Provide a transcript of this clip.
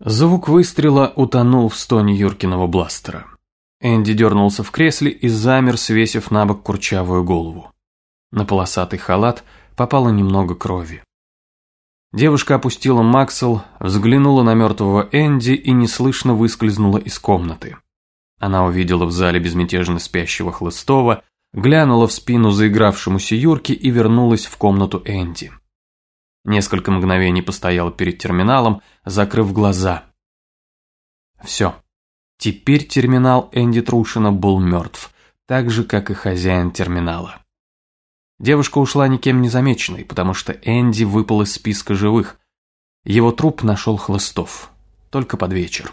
Звук выстрела утонул в стоне Юркиного бластера. Энди дернулся в кресле и замер, свесив на бок курчавую голову. На полосатый халат попало немного крови. Девушка опустила Максел, взглянула на мертвого Энди и неслышно выскользнула из комнаты. Она увидела в зале безмятежно спящего Хлыстова, глянула в спину заигравшемуся Юрке и вернулась в комнату Энди. Несколько мгновений постояла перед терминалом, закрыв глаза. Все. Теперь терминал Энди Трушина был мертв, так же, как и хозяин терминала. Девушка ушла никем не замеченной, потому что Энди выпал из списка живых. Его труп нашел Хлыстов. Только под вечер.